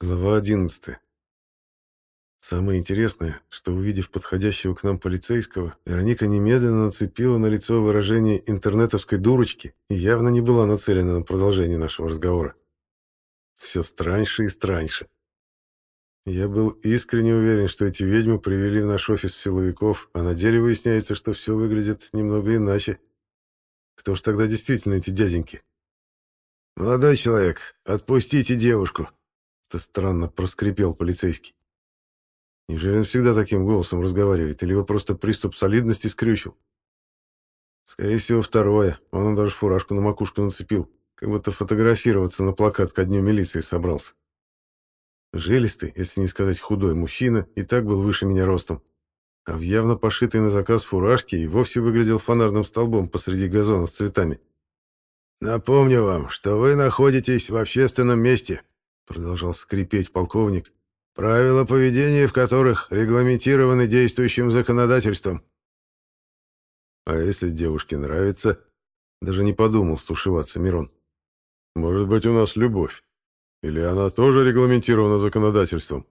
Глава 11. Самое интересное, что увидев подходящего к нам полицейского, Вероника немедленно нацепила на лицо выражение интернетовской дурочки и явно не была нацелена на продолжение нашего разговора. Все страньше и страньше. Я был искренне уверен, что эти ведьмы привели в наш офис силовиков, а на деле выясняется, что все выглядит немного иначе. Кто ж тогда действительно эти дяденьки? «Молодой человек, отпустите девушку», как-то странно проскрипел полицейский. Неужели он всегда таким голосом разговаривает, или его просто приступ солидности скрючил? Скорее всего, второе. Он даже фуражку на макушку нацепил, как будто фотографироваться на плакат ко дню милиции собрался. Жилистый, если не сказать худой, мужчина и так был выше меня ростом, а в явно пошитой на заказ фуражке и вовсе выглядел фонарным столбом посреди газона с цветами. «Напомню вам, что вы находитесь в общественном месте», продолжал скрипеть полковник, правила поведения в которых регламентированы действующим законодательством. А если девушке нравится, даже не подумал стушеваться Мирон. Может быть, у нас любовь? Или она тоже регламентирована законодательством?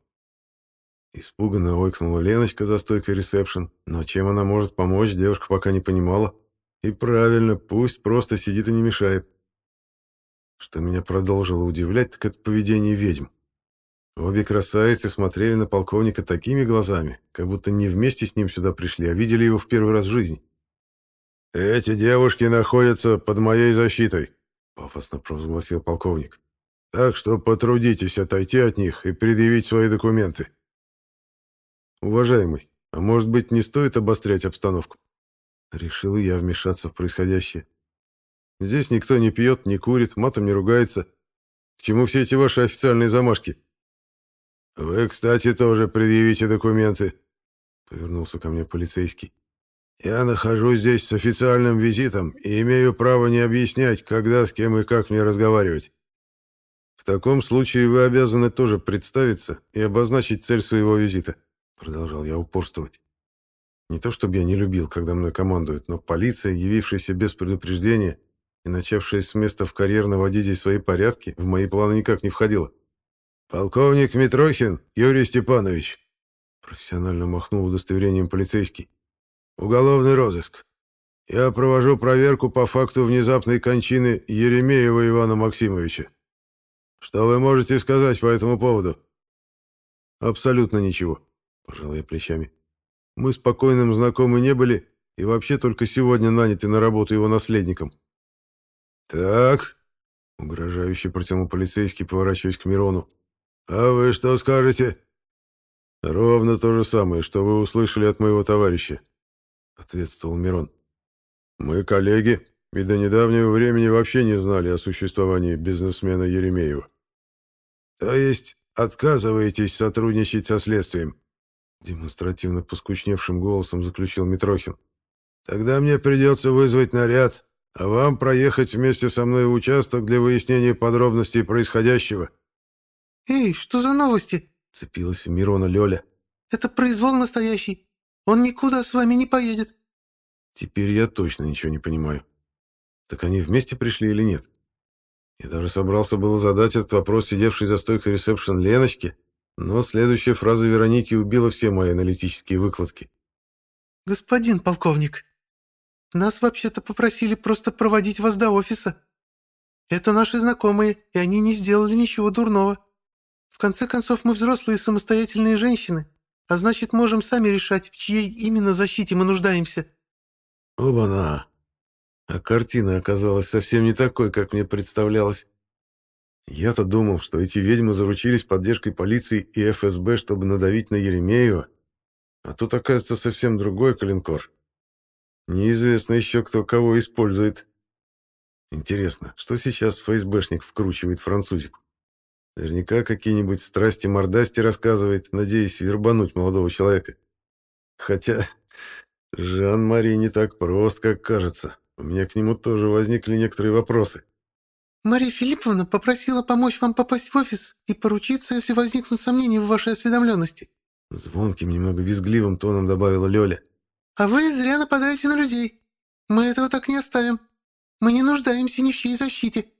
Испуганно ойкнула Леночка за стойкой ресепшн, но чем она может помочь, девушка пока не понимала. И правильно, пусть просто сидит и не мешает. Что меня продолжило удивлять, так это поведение ведьм. Обе красавицы смотрели на полковника такими глазами, как будто не вместе с ним сюда пришли, а видели его в первый раз в жизни. «Эти девушки находятся под моей защитой», — пафосно провозгласил полковник. «Так что потрудитесь отойти от них и предъявить свои документы». «Уважаемый, а может быть, не стоит обострять обстановку?» Решил я вмешаться в происходящее. Здесь никто не пьет, не курит, матом не ругается. К чему все эти ваши официальные замашки? Вы, кстати, тоже предъявите документы, повернулся ко мне полицейский. Я нахожусь здесь с официальным визитом и имею право не объяснять, когда, с кем и как мне разговаривать. В таком случае вы обязаны тоже представиться и обозначить цель своего визита, продолжал я упорствовать. Не то чтобы я не любил, когда мной командуют, но полиция, явившаяся без предупреждения, и начавшая с места в карьер наводить здесь свои порядки, в мои планы никак не входило. «Полковник Митрохин Юрий Степанович», — профессионально махнул удостоверением полицейский. «Уголовный розыск. Я провожу проверку по факту внезапной кончины Еремеева Ивана Максимовича. Что вы можете сказать по этому поводу?» «Абсолютно ничего», — пожал я плечами. «Мы спокойным знакомы не были и вообще только сегодня наняты на работу его наследником». «Так», — угрожающе протянул полицейский, поворачиваясь к Мирону. «А вы что скажете?» «Ровно то же самое, что вы услышали от моего товарища», — ответствовал Мирон. «Мы коллеги, и до недавнего времени вообще не знали о существовании бизнесмена Еремеева». «То есть отказываетесь сотрудничать со следствием?» Демонстративно поскучневшим голосом заключил Митрохин. «Тогда мне придется вызвать наряд, а вам проехать вместе со мной в участок для выяснения подробностей происходящего». «Эй, что за новости?» — цепилась в Мирона Лёля. «Это произвол настоящий. Он никуда с вами не поедет». Теперь я точно ничего не понимаю. Так они вместе пришли или нет? Я даже собрался было задать этот вопрос сидевшей за стойкой ресепшн Леночке, но следующая фраза Вероники убила все мои аналитические выкладки. «Господин полковник, нас вообще-то попросили просто проводить вас до офиса. Это наши знакомые, и они не сделали ничего дурного. В конце концов, мы взрослые самостоятельные женщины, а значит, можем сами решать, в чьей именно защите мы нуждаемся». «Оба-на!» А картина оказалась совсем не такой, как мне представлялось. Я-то думал, что эти ведьмы заручились поддержкой полиции и ФСБ, чтобы надавить на Еремеева, а тут, оказывается, совсем другой калинкор. Неизвестно еще, кто кого использует. Интересно, что сейчас ФСБшник вкручивает французику? Наверняка какие-нибудь страсти-мордасти рассказывает, надеясь вербануть молодого человека. Хотя Жан-Мари не так прост, как кажется. У меня к нему тоже возникли некоторые вопросы. «Мария Филипповна попросила помочь вам попасть в офис и поручиться, если возникнут сомнения в вашей осведомленности». Звонким, немного визгливым тоном добавила Лёля. А вы зря нападаете на людей. Мы этого так не оставим. Мы не нуждаемся ни в чьей защите».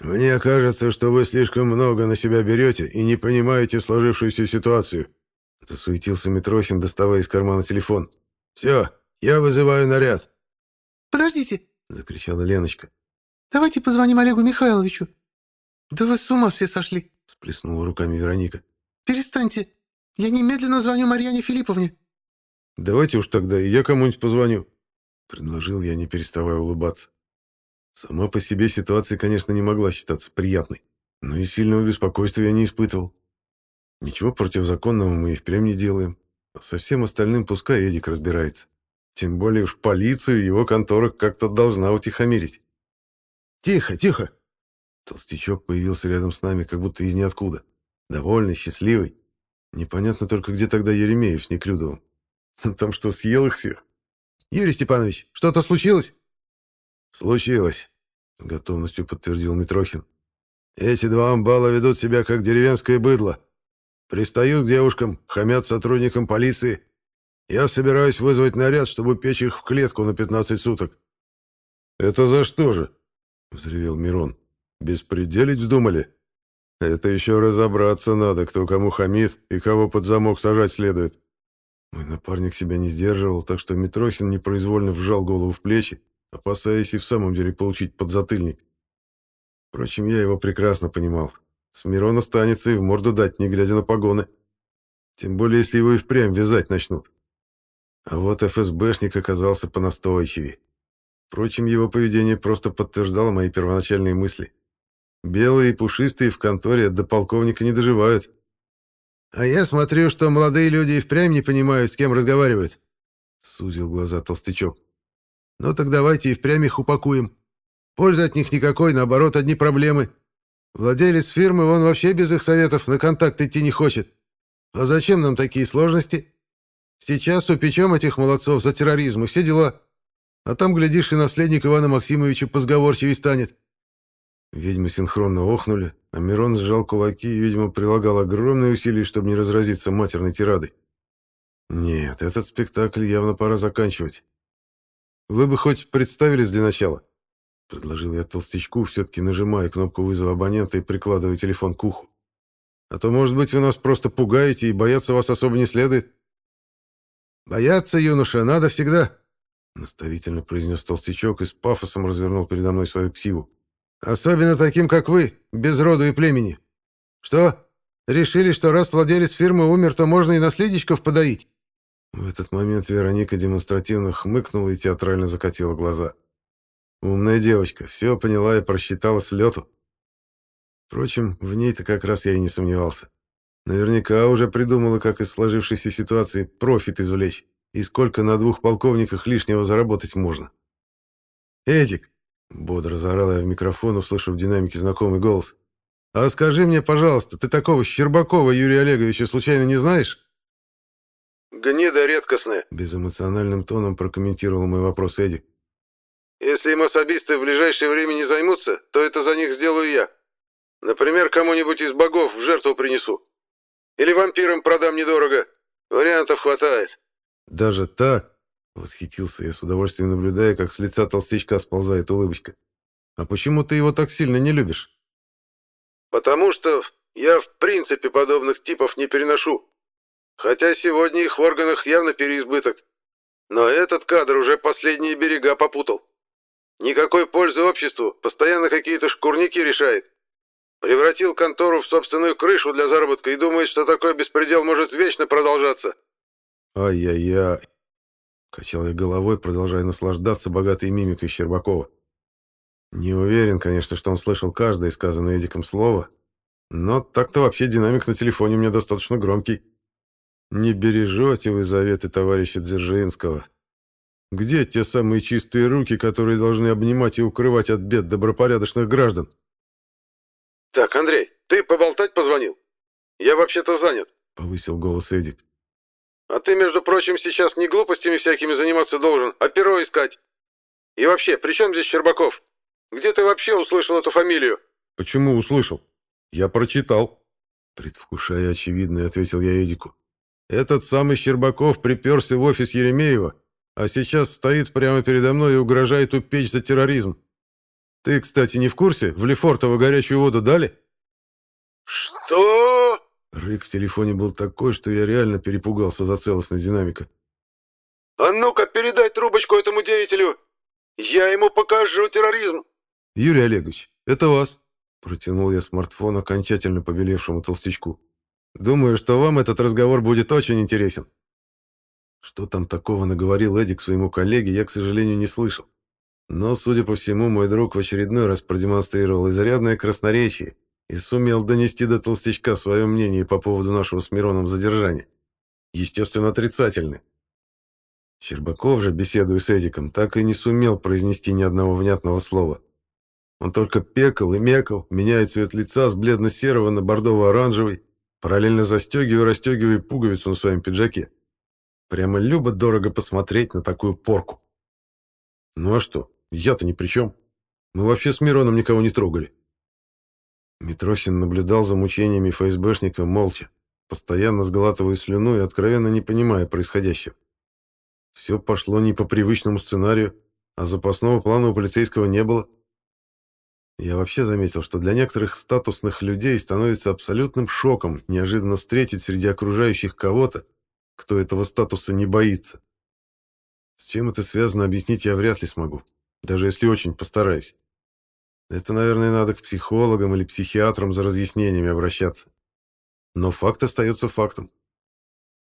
«Мне кажется, что вы слишком много на себя берете и не понимаете сложившуюся ситуацию», засуетился Митрохин, доставая из кармана телефон. «Все, я вызываю наряд». «Подождите!» — закричала Леночка. «Давайте позвоним Олегу Михайловичу». «Да вы с ума все сошли!» — сплеснула руками Вероника. «Перестаньте! Я немедленно звоню Марьяне Филипповне». «Давайте уж тогда и я кому-нибудь позвоню», — предложил я, не переставая улыбаться. Сама по себе ситуация, конечно, не могла считаться приятной, но и сильного беспокойства я не испытывал. Ничего противозаконного мы и впрямь не делаем, а со всем остальным пускай Эдик разбирается. Тем более уж полицию его контора как-то должна утихомирить. «Тихо, тихо!» Толстячок появился рядом с нами, как будто из ниоткуда. Довольный, счастливый. Непонятно только, где тогда Еремеев с Некрюдовым. Там что, съел их всех? «Юрий Степанович, что-то случилось?» «Случилось», — готовностью подтвердил Митрохин. «Эти два амбала ведут себя как деревенское быдло. Пристают к девушкам, хамят сотрудникам полиции. Я собираюсь вызвать наряд, чтобы печь их в клетку на 15 суток». «Это за что же?» — взревел Мирон. «Беспределить вздумали? Это еще разобраться надо, кто кому хамит и кого под замок сажать следует». Мой напарник себя не сдерживал, так что Митрохин непроизвольно вжал голову в плечи опасаясь и в самом деле получить подзатыльник. Впрочем, я его прекрасно понимал. С Мирона станется и в морду дать, не глядя на погоны. Тем более, если его и впрямь вязать начнут. А вот ФСБшник оказался понастойчивее. Впрочем, его поведение просто подтверждало мои первоначальные мысли. Белые и пушистые в конторе до полковника не доживают. «А я смотрю, что молодые люди и впрямь не понимают, с кем разговаривают», — сузил глаза толстячок. Ну так давайте и впрямь их упакуем. Пользы от них никакой, наоборот, одни проблемы. Владелец фирмы, он вообще без их советов на контакт идти не хочет. А зачем нам такие сложности? Сейчас упечем этих молодцов за терроризм и все дела. А там, глядишь, и наследник Ивана Максимовича позговорчивей станет. Ведьмы синхронно охнули, а Мирон сжал кулаки и, видимо, прилагал огромные усилия, чтобы не разразиться матерной тирадой. Нет, этот спектакль явно пора заканчивать. Вы бы хоть представились для начала?» Предложил я толстячку, все-таки нажимая кнопку вызова абонента и прикладывая телефон к уху. «А то, может быть, вы нас просто пугаете, и бояться вас особо не следует». «Бояться, юноша, надо всегда», — наставительно произнес толстячок и с пафосом развернул передо мной свою ксиву. «Особенно таким, как вы, без роду и племени. Что, решили, что раз владелец фирмы умер, то можно и наследничков подоить?» В этот момент Вероника демонстративно хмыкнула и театрально закатила глаза. Умная девочка, все поняла и просчитала с лету. Впрочем, в ней-то как раз я и не сомневался. Наверняка уже придумала, как из сложившейся ситуации профит извлечь и сколько на двух полковниках лишнего заработать можно. «Эдик!» — бодро заорал я в микрофон, услышав в динамике знакомый голос. «А скажи мне, пожалуйста, ты такого Щербакова Юрия Олеговича случайно не знаешь?» Гнида редкостная. Безэмоциональным тоном прокомментировал мой вопрос Эдик. Если им особисты в ближайшее время не займутся, то это за них сделаю я. Например, кому-нибудь из богов в жертву принесу. Или вампирам продам недорого. Вариантов хватает. Даже так? Восхитился я с удовольствием, наблюдая, как с лица толстячка сползает улыбочка. А почему ты его так сильно не любишь? Потому что я в принципе подобных типов не переношу. Хотя сегодня их в органах явно переизбыток. Но этот кадр уже последние берега попутал. Никакой пользы обществу, постоянно какие-то шкурники решает. Превратил контору в собственную крышу для заработка и думает, что такой беспредел может вечно продолжаться. Ай-яй-яй. Качал я головой, продолжая наслаждаться богатой мимикой Щербакова. Не уверен, конечно, что он слышал каждое сказанное Эдиком слово, но так-то вообще динамик на телефоне у меня достаточно громкий. Не бережете вы заветы товарища Дзержинского. Где те самые чистые руки, которые должны обнимать и укрывать от бед добропорядочных граждан? Так, Андрей, ты поболтать позвонил? Я вообще-то занят, повысил голос Эдик. А ты, между прочим, сейчас не глупостями всякими заниматься должен, а перо искать. И вообще, при чем здесь Щербаков? Где ты вообще услышал эту фамилию? Почему услышал? Я прочитал. Предвкушая очевидное, ответил я Эдику. Этот самый Щербаков приперся в офис Еремеева, а сейчас стоит прямо передо мной и угрожает упечь за терроризм. Ты, кстати, не в курсе? В Лефортово горячую воду дали?» «Что?» Рык в телефоне был такой, что я реально перепугался за целостность динамика. «А ну-ка, передай трубочку этому деятелю! Я ему покажу терроризм!» «Юрий Олегович, это вас!» Протянул я смартфон окончательно побелевшему толстячку. «Думаю, что вам этот разговор будет очень интересен». Что там такого наговорил Эдик своему коллеге, я, к сожалению, не слышал. Но, судя по всему, мой друг в очередной раз продемонстрировал изрядное красноречие и сумел донести до толстячка свое мнение по поводу нашего с Мироном задержания. Естественно, отрицательное. Щербаков же, беседуя с Эдиком, так и не сумел произнести ни одного внятного слова. Он только пекал и мекал, меняя цвет лица с бледно-серого на бордово-оранжевый, параллельно застегивая и расстегивая пуговицу на своем пиджаке. Прямо любо-дорого посмотреть на такую порку. Ну а что, я-то ни при чем. Мы вообще с Мироном никого не трогали. Митрохин наблюдал за мучениями ФСБшника молча, постоянно сглатывая слюну и откровенно не понимая происходящего. Все пошло не по привычному сценарию, а запасного плана у полицейского не было. Я вообще заметил, что для некоторых статусных людей становится абсолютным шоком неожиданно встретить среди окружающих кого-то, кто этого статуса не боится. С чем это связано, объяснить я вряд ли смогу, даже если очень постараюсь. Это, наверное, надо к психологам или психиатрам за разъяснениями обращаться. Но факт остается фактом.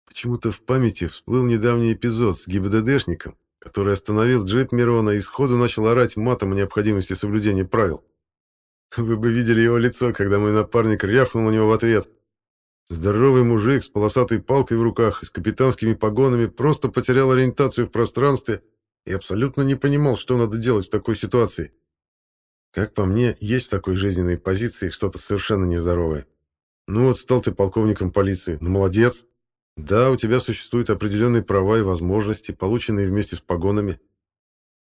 Почему-то в памяти всплыл недавний эпизод с ГИБДДшником, который остановил джип Мирона и сходу начал орать матом о необходимости соблюдения правил. Вы бы видели его лицо, когда мой напарник рявкнул на него в ответ. Здоровый мужик с полосатой палкой в руках и с капитанскими погонами просто потерял ориентацию в пространстве и абсолютно не понимал, что надо делать в такой ситуации. Как по мне, есть в такой жизненной позиции что-то совершенно нездоровое. Ну вот стал ты полковником полиции, ну молодец. Да, у тебя существуют определенные права и возможности, полученные вместе с погонами.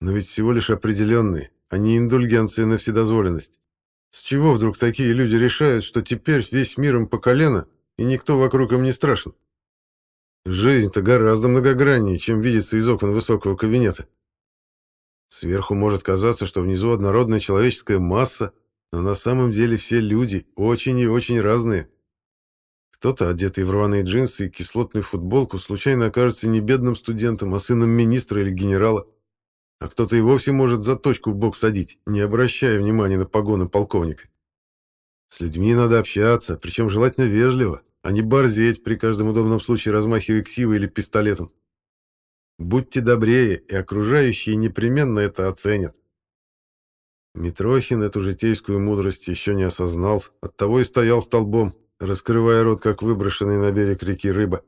Но ведь всего лишь определенные, а не индульгенция на вседозволенность. С чего вдруг такие люди решают, что теперь весь мир им по колено, и никто вокруг им не страшен? Жизнь-то гораздо многограннее, чем видится из окон высокого кабинета. Сверху может казаться, что внизу однородная человеческая масса, но на самом деле все люди очень и очень разные. Кто-то, одетый в рваные джинсы и кислотную футболку, случайно окажется не бедным студентом, а сыном министра или генерала а кто-то и вовсе может за точку в бок садить, не обращая внимания на погоны полковника. С людьми надо общаться, причем желательно вежливо, а не борзеть при каждом удобном случае размахивая ксивой или пистолетом. Будьте добрее, и окружающие непременно это оценят. Митрохин эту житейскую мудрость еще не осознал, оттого и стоял столбом, раскрывая рот, как выброшенный на берег реки рыба.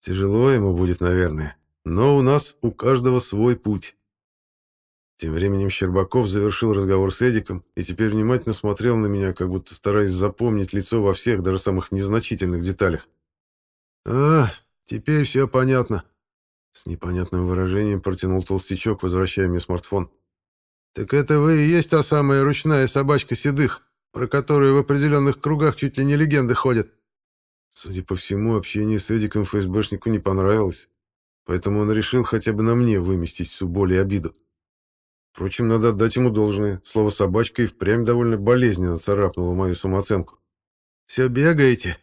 Тяжело ему будет, наверное, но у нас у каждого свой путь. Тем временем Щербаков завершил разговор с Эдиком и теперь внимательно смотрел на меня, как будто стараясь запомнить лицо во всех, даже самых незначительных деталях. «А, теперь все понятно», — с непонятным выражением протянул толстячок, возвращая мне смартфон. «Так это вы и есть та самая ручная собачка Седых, про которую в определенных кругах чуть ли не легенды ходят?» Судя по всему, общение с Эдиком ФСБшнику не понравилось, поэтому он решил хотя бы на мне выместить всю боль и обиду. Впрочем, надо отдать ему должное. Слово «собачка» и впрямь довольно болезненно царапнуло мою самооценку. «Все бегаете?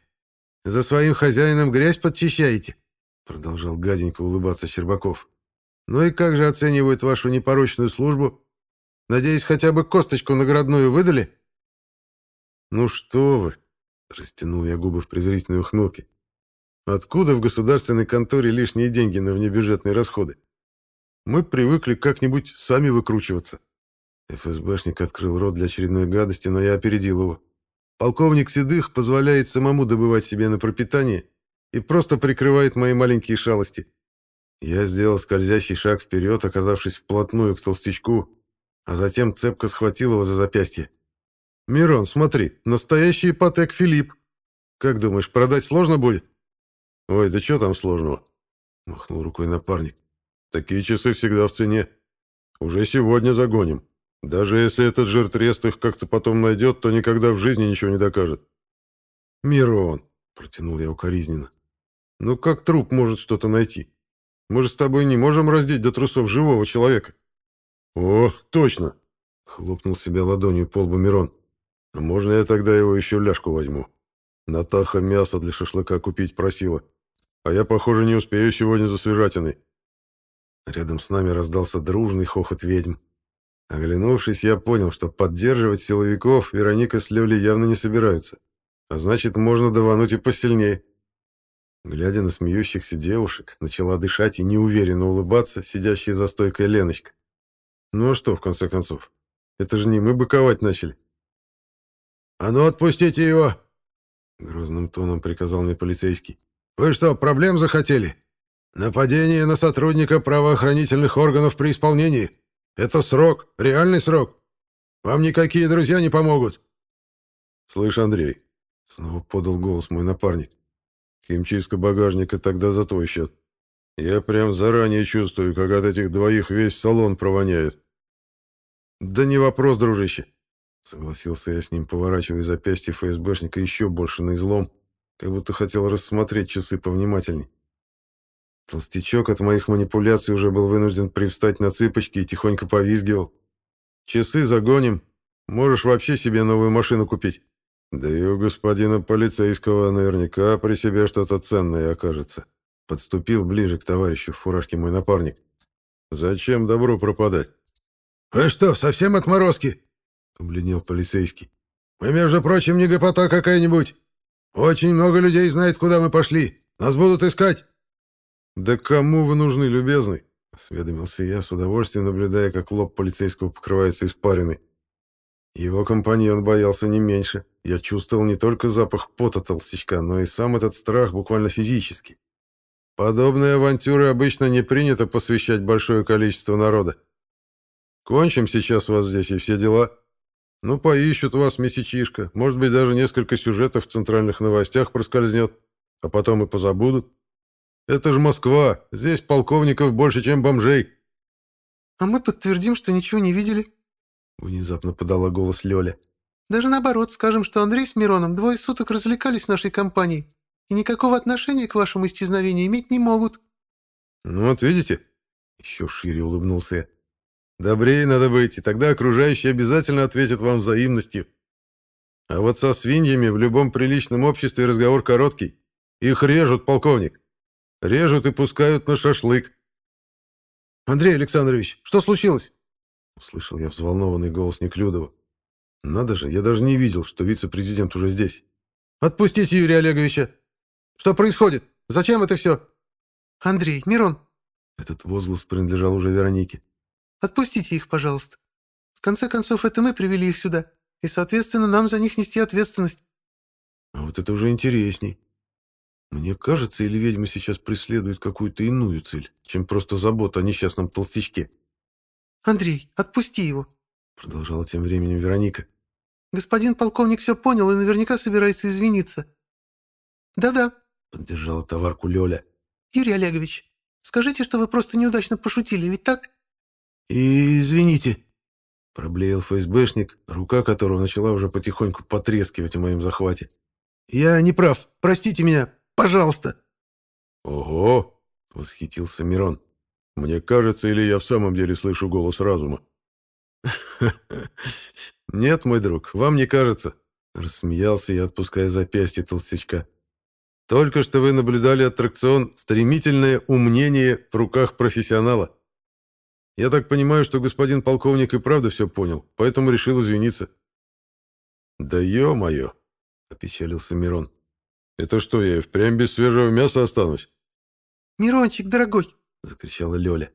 За своим хозяином грязь подчищаете?» Продолжал гаденько улыбаться Щербаков. «Ну и как же оценивают вашу непорочную службу? Надеюсь, хотя бы косточку наградную выдали?» «Ну что вы!» — растянул я губы в презрительной ухмылке. «Откуда в государственной конторе лишние деньги на внебюджетные расходы? Мы привыкли как-нибудь сами выкручиваться. ФСБшник открыл рот для очередной гадости, но я опередил его. Полковник Седых позволяет самому добывать себе на пропитание и просто прикрывает мои маленькие шалости. Я сделал скользящий шаг вперед, оказавшись вплотную к толстячку, а затем цепко схватил его за запястье. «Мирон, смотри, настоящий ипотек Филипп. Как думаешь, продать сложно будет?» «Ой, да что там сложного?» — махнул рукой напарник. Такие часы всегда в цене. Уже сегодня загоним. Даже если этот жиртрест их как-то потом найдет, то никогда в жизни ничего не докажет. «Мирон», — протянул я укоризненно, — «ну как труп может что-то найти? Мы же с тобой не можем раздеть до трусов живого человека». «О, точно!» — Хлопнул себя ладонью по лбу Мирон. «А можно я тогда его еще ляжку возьму? Натаха мясо для шашлыка купить просила. А я, похоже, не успею сегодня за свежатиной». Рядом с нами раздался дружный хохот ведьм. Оглянувшись, я понял, что поддерживать силовиков Вероника с Лёлей явно не собираются. А значит, можно давануть и посильнее. Глядя на смеющихся девушек, начала дышать и неуверенно улыбаться сидящая за стойкой Леночка. Ну а что, в конце концов? Это же не мы быковать начали. «А ну, отпустите его!» Грозным тоном приказал мне полицейский. «Вы что, проблем захотели? Нападение на сотрудника правоохранительных органов при исполнении. Это срок, реальный срок. Вам никакие друзья не помогут». «Слышь, Андрей», — снова подал голос мой напарник, Химчистка багажника тогда за твой счет. Я прям заранее чувствую, как от этих двоих весь салон провоняет. Да не вопрос, дружище. Согласился я с ним, поворачивая запястье ФСБшника еще больше на излом, как будто хотел рассмотреть часы повнимательней. Толстячок от моих манипуляций уже был вынужден привстать на цыпочки и тихонько повизгивал. «Часы загоним. Можешь вообще себе новую машину купить». Да и у господина полицейского наверняка при себе что-то ценное окажется. Подступил ближе к товарищу в фуражке мой напарник. Зачем добру пропадать? Вы что, совсем отморозки? Побледнел полицейский. Мы, между прочим, не гопота какая-нибудь. Очень много людей знает, куда мы пошли. Нас будут искать. Да кому вы нужны, любезный? Осведомился я, с удовольствием наблюдая, как лоб полицейского покрывается испариной. Его компаньон боялся не меньше. Я чувствовал не только запах пота толстячка, но и сам этот страх буквально физически. Подобные авантюры обычно не принято посвящать большое количество народа. Кончим сейчас вас здесь и все дела. Ну, поищут вас месячишка, может быть, даже несколько сюжетов в центральных новостях проскользнет, а потом и позабудут. Это же Москва, здесь полковников больше, чем бомжей. А мы подтвердим, что ничего не видели, Внезапно подала голос Лёля. Даже наоборот, скажем, что Андрей с Мироном двое суток развлекались в нашей компании и никакого отношения к вашему исчезновению иметь не могут. Ну вот видите? Еще шире улыбнулся я. Добрее надо быть, и тогда окружающие обязательно ответят вам взаимностью. А вот со свиньями в любом приличном обществе разговор короткий. Их режут, полковник. Режут и пускают на шашлык. Андрей Александрович, что случилось? Услышал я взволнованный голос Неклюдова. Надо же, я даже не видел, что вице-президент уже здесь. «Отпустите Юрия Олеговича! Что происходит? Зачем это все?» «Андрей, Мирон!» Этот возглас принадлежал уже Веронике. «Отпустите их, пожалуйста. В конце концов, это мы привели их сюда, и, соответственно, нам за них нести ответственность». А вот это уже интересней. Мне кажется, или ведьма сейчас преследует какую-то иную цель, чем просто забота о несчастном толстячке. «Андрей, отпусти его!» Продолжала тем временем Вероника. «Господин полковник все понял и наверняка собирается извиниться». «Да-да», — поддержала товарку Лёля. «Юрий Олегович, скажите, что вы просто неудачно пошутили, ведь так?» И «Извините», — проблеял ФСБшник, рука которого начала уже потихоньку потрескивать в моем захвате. «Я не прав. Простите меня. Пожалуйста». «Ого!» — восхитился Мирон. Мне кажется, или я в самом деле слышу голос разума? Нет, мой друг, вам не кажется, рассмеялся я, отпуская запястье толстячка. Только что вы наблюдали аттракцион «Стремительное умнение в руках профессионала». Я так понимаю, что господин полковник и правда все понял, поэтому решил извиниться. «Да ё-моё!» — опечалился Мирон. «Это что, я впрямь без свежего мяса останусь?» «Мирончик, дорогой, — закричала Лёля.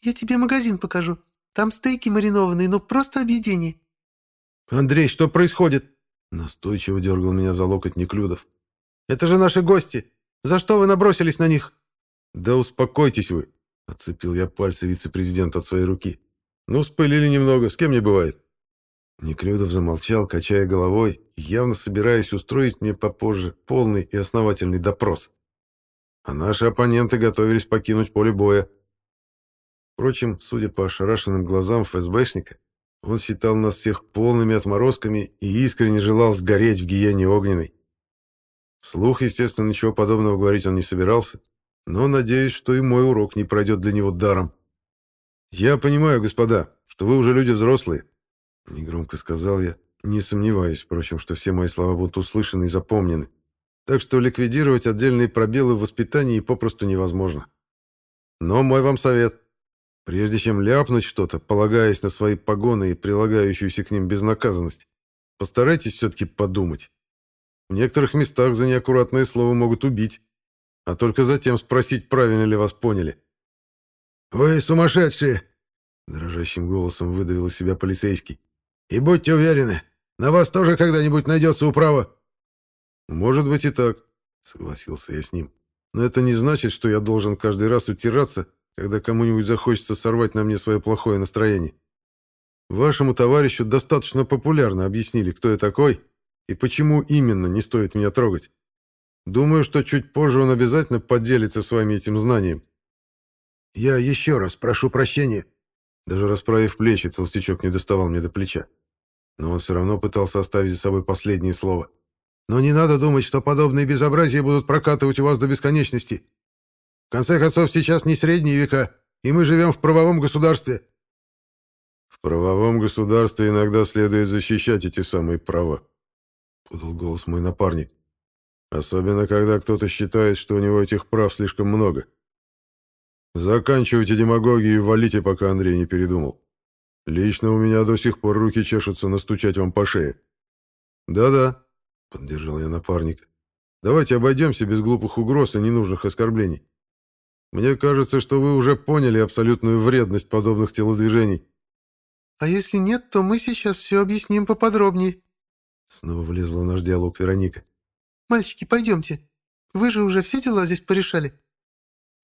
«Я тебе магазин покажу. Там стейки маринованные, ну просто объедение». «Андрей, что происходит?» Настойчиво дергал меня за локоть Неклюдов. «Это же наши гости! За что вы набросились на них?» «Да успокойтесь вы!» — отцепил я пальцы вице-президента от своей руки. «Ну, спылили немного, с кем не бывает». Неклюдов замолчал, качая головой, явно собираясь устроить мне попозже полный и основательный допрос а наши оппоненты готовились покинуть поле боя. Впрочем, судя по ошарашенным глазам ФСБшника, он считал нас всех полными отморозками и искренне желал сгореть в гиене огненной. Вслух, естественно, ничего подобного говорить он не собирался, но надеюсь, что и мой урок не пройдет для него даром. Я понимаю, господа, что вы уже люди взрослые, Негромко сказал я, не сомневаюсь, впрочем, что все мои слова будут услышаны и запомнены. Так что ликвидировать отдельные пробелы в воспитании попросту невозможно. Но мой вам совет. Прежде чем ляпнуть что-то, полагаясь на свои погоны и прилагающуюся к ним безнаказанность, постарайтесь все-таки подумать. В некоторых местах за неаккуратное слово могут убить, а только затем спросить, правильно ли вас поняли. «Вы сумасшедшие!» — дрожащим голосом выдавил из себя полицейский. «И будьте уверены, на вас тоже когда-нибудь найдется управа». «Может быть и так», — согласился я с ним. «Но это не значит, что я должен каждый раз утираться, когда кому-нибудь захочется сорвать на мне свое плохое настроение. Вашему товарищу достаточно популярно объяснили, кто я такой и почему именно не стоит меня трогать. Думаю, что чуть позже он обязательно поделится с вами этим знанием. «Я еще раз прошу прощения». Даже расправив плечи, толстячок не доставал мне до плеча. Но он все равно пытался оставить за собой последнее слово. «Но не надо думать, что подобные безобразия будут прокатывать у вас до бесконечности. В конце концов, сейчас не средние века, и мы живем в правовом государстве». «В правовом государстве иногда следует защищать эти самые права», — подал голос мой напарник. «Особенно, когда кто-то считает, что у него этих прав слишком много». Заканчивайте демагогию и валите, пока Андрей не передумал. Лично у меня до сих пор руки чешутся настучать вам по шее. Да-да, поддержал я напарника. Давайте обойдемся без глупых угроз и ненужных оскорблений. Мне кажется, что вы уже поняли абсолютную вредность подобных телодвижений. А если нет, то мы сейчас все объясним поподробнее. Снова влезла в наш диалог Вероника. Мальчики, пойдемте. Вы же уже все дела здесь порешали.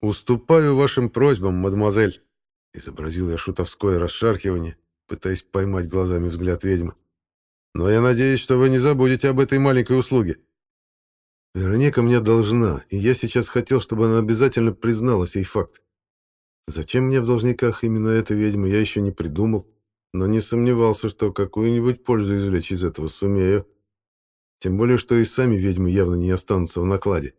«Уступаю вашим просьбам, мадемуазель», — изобразил я шутовское расшаркивание, пытаясь поймать глазами взгляд ведьмы. «Но я надеюсь, что вы не забудете об этой маленькой услуге. Вероника мне должна, и я сейчас хотел, чтобы она обязательно признала сей факт. Зачем мне в должниках именно эта ведьма, я еще не придумал, но не сомневался, что какую-нибудь пользу извлечь из этого сумею. Тем более, что и сами ведьмы явно не останутся в накладе.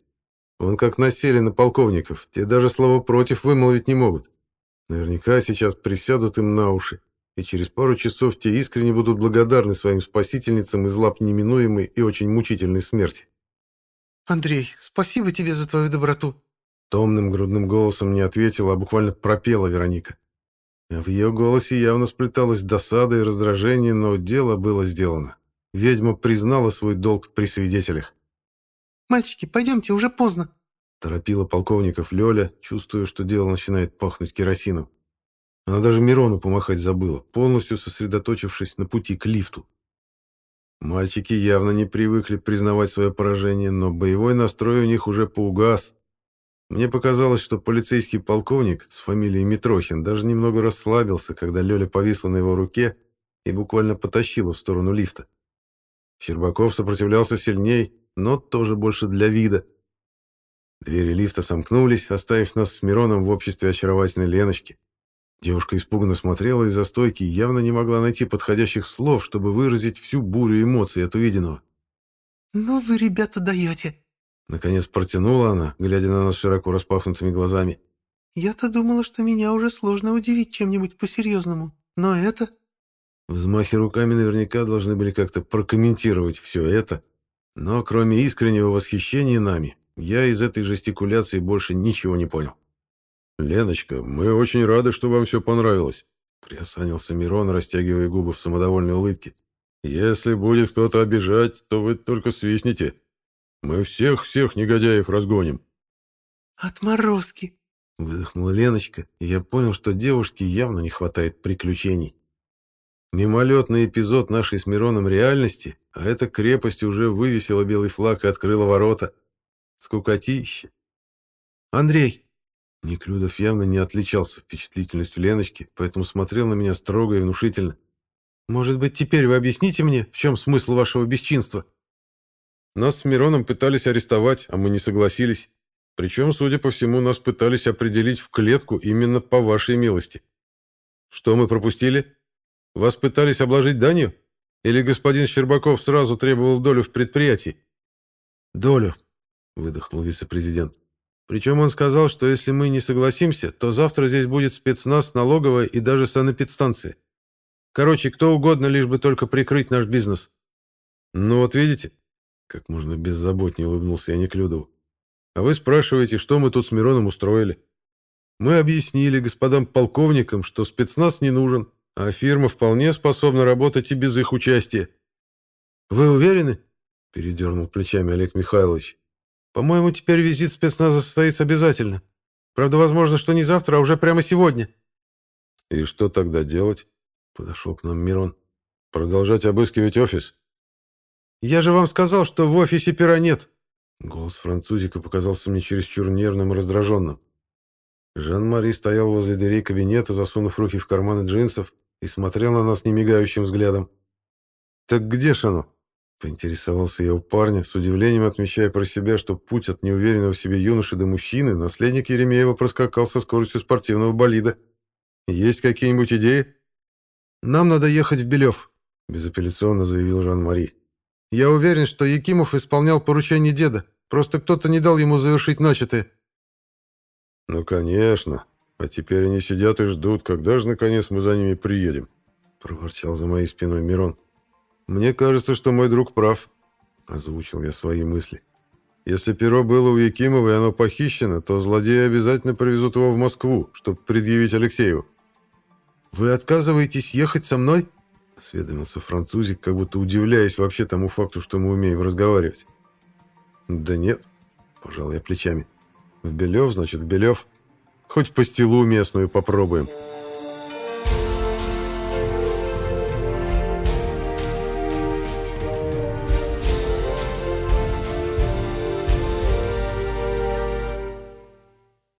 Он как насели на полковников, те даже слова «против» вымолвить не могут. Наверняка сейчас присядут им на уши, и через пару часов те искренне будут благодарны своим спасительницам из лап неминуемой и очень мучительной смерти. «Андрей, спасибо тебе за твою доброту!» Томным грудным голосом не ответила, а буквально пропела Вероника. В ее голосе явно сплеталась досада и раздражение, но дело было сделано. Ведьма признала свой долг при свидетелях. «Мальчики, пойдемте, уже поздно!» Торопила полковников Лёля, чувствуя, что дело начинает пахнуть керосином. Она даже Мирону помахать забыла, полностью сосредоточившись на пути к лифту. Мальчики явно не привыкли признавать свое поражение, но боевой настрой у них уже поугас. Мне показалось, что полицейский полковник с фамилией Митрохин даже немного расслабился, когда Лёля повисла на его руке и буквально потащила в сторону лифта. Щербаков сопротивлялся сильней, но тоже больше для вида. Двери лифта сомкнулись, оставив нас с Мироном в обществе очаровательной Леночки. Девушка испуганно смотрела из-за стойки и явно не могла найти подходящих слов, чтобы выразить всю бурю эмоций от увиденного. «Ну вы, ребята, даете!» Наконец протянула она, глядя на нас широко распахнутыми глазами. «Я-то думала, что меня уже сложно удивить чем-нибудь по-серьезному, но это...» Взмахи руками наверняка должны были как-то прокомментировать все это, но кроме искреннего восхищения нами, я из этой жестикуляции больше ничего не понял. «Леночка, мы очень рады, что вам все понравилось», — приосанился Мирон, растягивая губы в самодовольной улыбке. «Если будет кто-то обижать, то вы только свистните. Мы всех-всех негодяев разгоним». «Отморозки», — выдохнула Леночка, и я понял, что девушке явно не хватает приключений. Мимолетный эпизод нашей с Мироном реальности, а эта крепость уже вывесила белый флаг и открыла ворота. Скукотище. «Андрей!» Неклюдов явно не отличался впечатлительностью Леночки, поэтому смотрел на меня строго и внушительно. «Может быть, теперь вы объясните мне, в чем смысл вашего бесчинства?» Нас с Мироном пытались арестовать, а мы не согласились. Причем, судя по всему, нас пытались определить в клетку именно по вашей милости. Что мы пропустили? Вас пытались обложить данью? Или господин Щербаков сразу требовал долю в предприятии? Долю, выдохнул вице-президент. Причем он сказал, что если мы не согласимся, то завтра здесь будет спецназ, налоговая и даже санэпидстанция. Короче, кто угодно, лишь бы только прикрыть наш бизнес. Ну вот видите, как можно беззаботнее улыбнулся я Неклюдову. А вы спрашиваете, что мы тут с Мироном устроили. Мы объяснили господам полковникам, что спецназ не нужен, а фирма вполне способна работать и без их участия. Вы уверены? Передернул плечами Олег Михайлович. По-моему, теперь визит спецназа состоится обязательно. Правда, возможно, что не завтра, а уже прямо сегодня. И что тогда делать? Подошел к нам Мирон. Продолжать обыскивать офис? Я же вам сказал, что в офисе пера нет. Голос французика показался мне чересчур нервным и раздраженным. Жан-Мари стоял возле дверей кабинета, засунув руки в карманы джинсов, и смотрел на нас немигающим взглядом. «Так где ж оно?» — поинтересовался я у парня, с удивлением отмечая про себя, что путь от неуверенного в себе юноши до мужчины наследник Еремеева проскакал со скоростью спортивного болида. «Есть какие-нибудь идеи?» «Нам надо ехать в Белев», — безапелляционно заявил Жан-Мари. «Я уверен, что Якимов исполнял поручение деда. Просто кто-то не дал ему завершить начатое». «Ну, конечно. А теперь они сидят и ждут, когда же, наконец, мы за ними приедем», — проворчал за моей спиной Мирон. «Мне кажется, что мой друг прав», — озвучил я свои мысли. «Если перо было у Якимова и оно похищено, то злодеи обязательно привезут его в Москву, чтобы предъявить Алексееву. «Вы отказываетесь ехать со мной?» — осведомился французик, как будто удивляясь вообще тому факту, что мы умеем разговаривать. «Да нет», — пожал я плечами. «В Белев, значит, в Белев. Хоть пастилу местную попробуем».